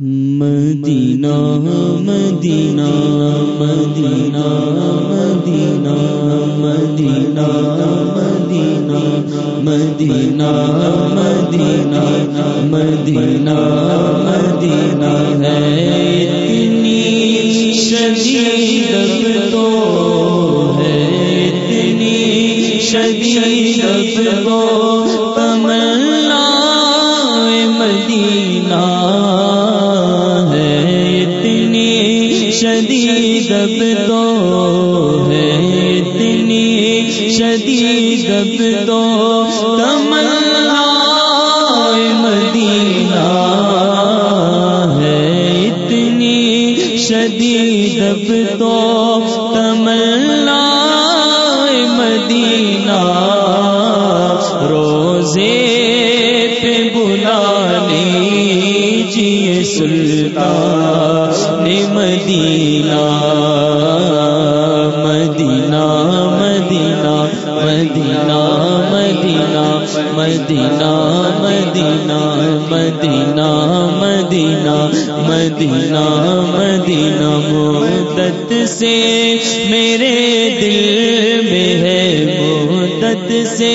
مدینہ مدینہ مدینہ مدینہ مدینہ مدینہ مدینہ مدینہ مدینہ مدینہ ہے۔ اتنی شدید تو ہے۔ اتنی شدید تو شدید اب تو ہے اتنی شدید اب تو تمنا مدینہ مدینہ مدینہ مدینہ مدینہ مدینہ مدت سے میرے دل میں ہے مدت سے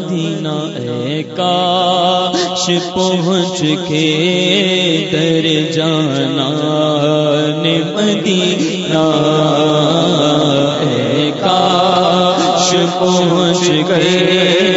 اے کاش پہنچ کے در جانا نے مدینہ اے کاش پہنچ کے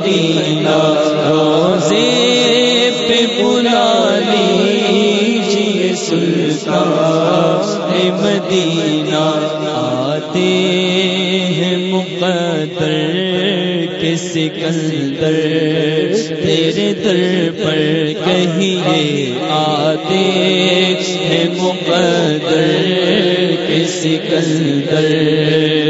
مدینہ، روزے پہ بلا لیجیے سلطان مدینہ آتے ہیں مقدر کے سکندر، تیرے در پر کہیے آتے ہیں مقدر کے سکندر۔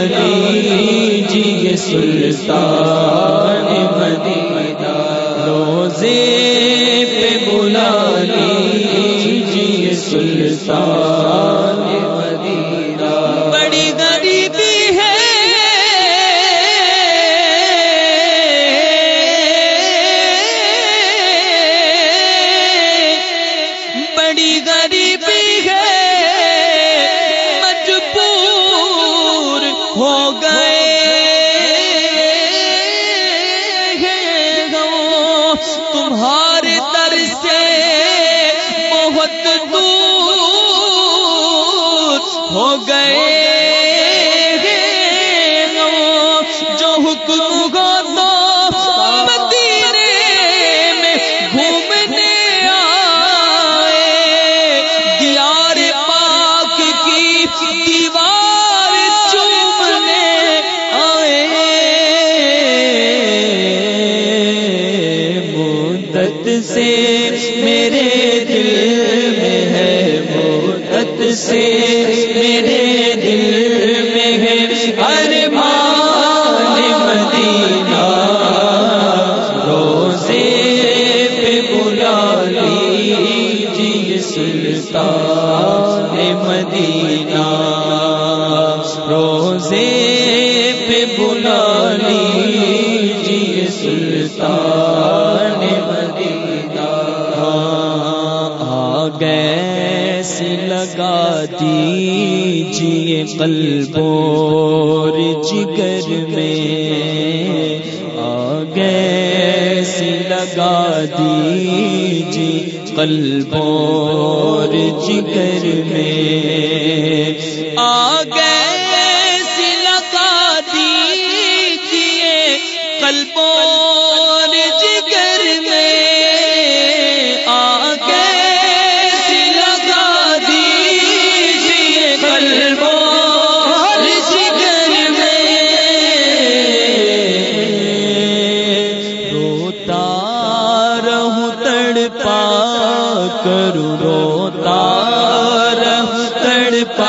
علی جی سلطان مدینہ قلب اور جگر میں آ گئے سی لگا دیجی قلب اور جگر میں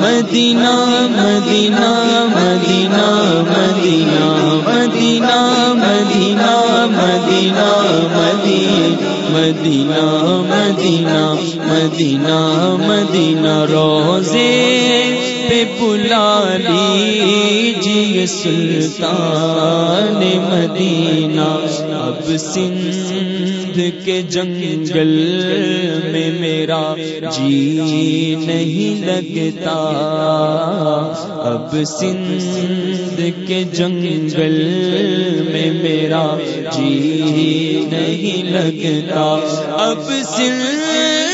مدینہ مدینہ مدینہ مدینہ مدینہ مدینہ مدینہ مدینہ مدینہ مدینہ مدینہ مدینہ روزے پہ بلا لیجیے سلطان مدینہ اب سن سندھ کے جنگل میں میرا جی نہیں لگتا۔ اب سندھ کے جنگل میں میرا جی نہیں لگتا۔ اب سندھ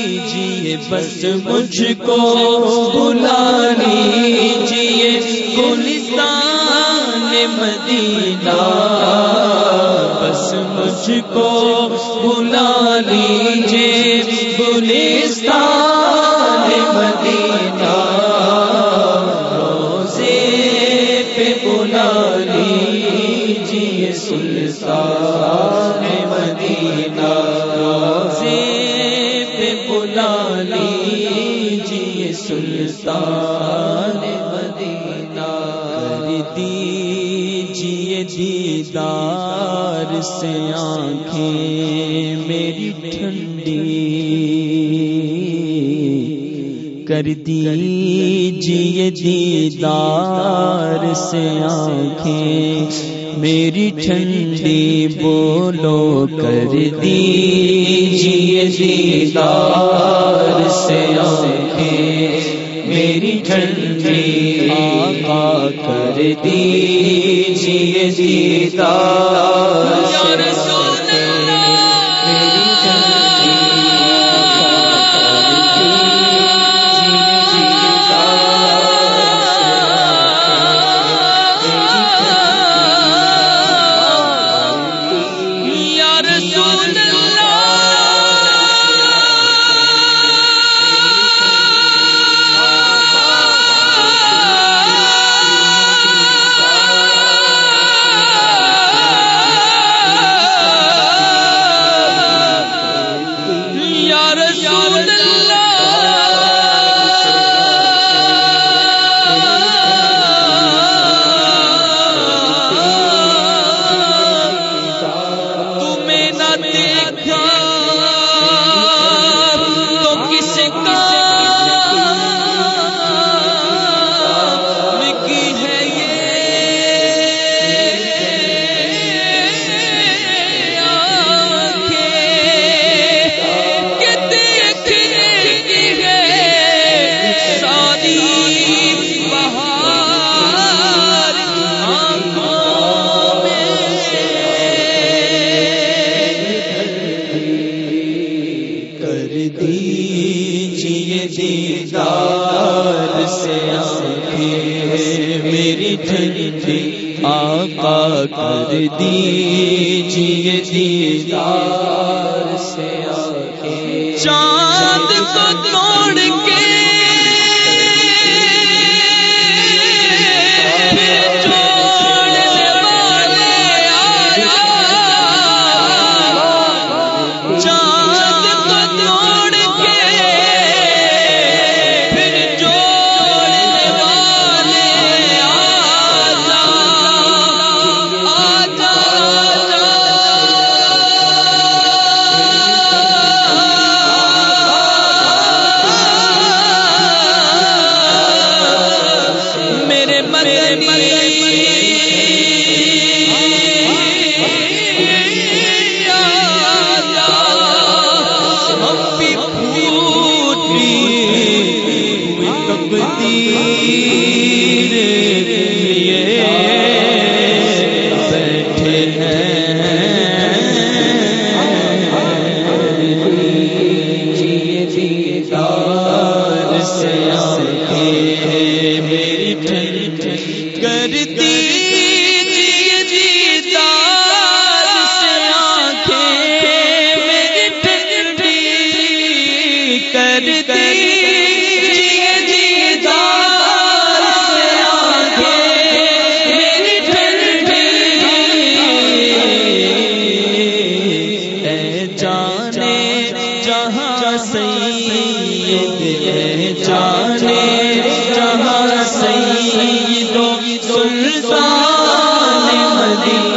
لیجیے بس مجھ کو بلا لیجیے گلستان مدینہ۔ بس مجھ کو بلا دیجیے دیدار سے آنکھیں میری ٹھنڈی کر دیجیے دیدار سے آنکھیں میری ٹھنڈی بولو کر دیجیے دیدار سے آنکھیں۔ میری ٹھنڈی آقا کر دیجیے دیدار سے دیدار سے آنکھیں میری ٹھنڈی آقا کر دیجیے دیدار سے آنکھیں چاند کو سلطان مدینہ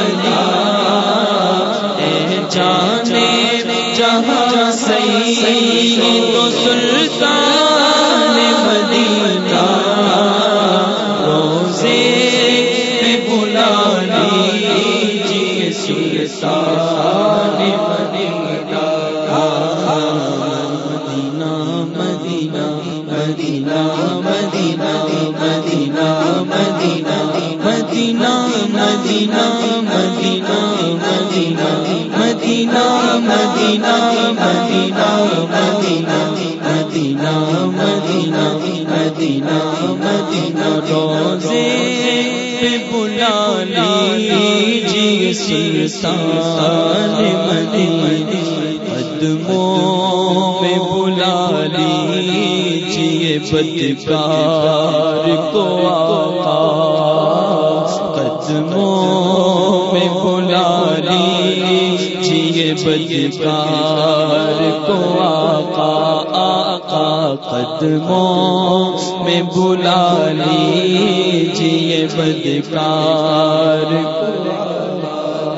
سلطان مدینہ، قدموں میں بلا لیجیے بدکار کو آقا قدموں میں بلا لیجیے بدکار کو آقا آقا، قدموں میں بلا لیجیے بدکار کو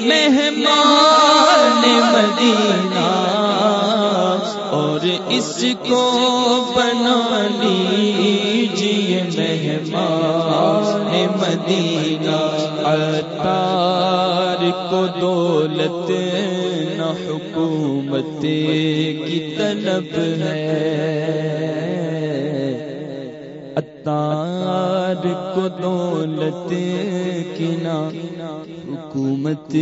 مہمان مدینہ اور اس کو بنا لیجیے مہمان مدینہ۔ اتار کو دولت نہ حکومت کی طلب ہے۔ اتار کو دولت کی نا حکومت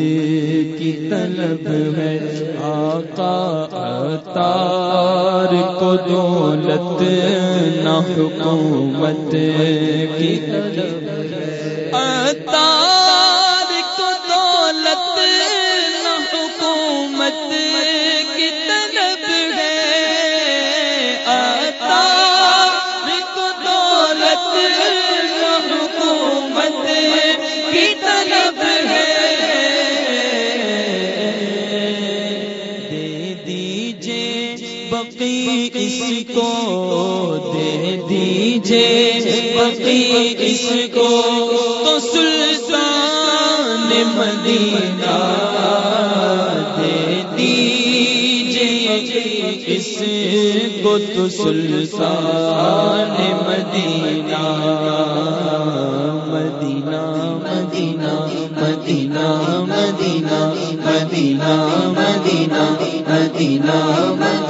کی طلب ہے، آقا تار کو دولت، نہ حکومت کی طلب اتار کو دولت، نہ حکومت مدینہ دے اس کو تو سلطان مدینہ مدینہ مدینہ مدینہ مدینہ مدینہ مدینہ مدینہ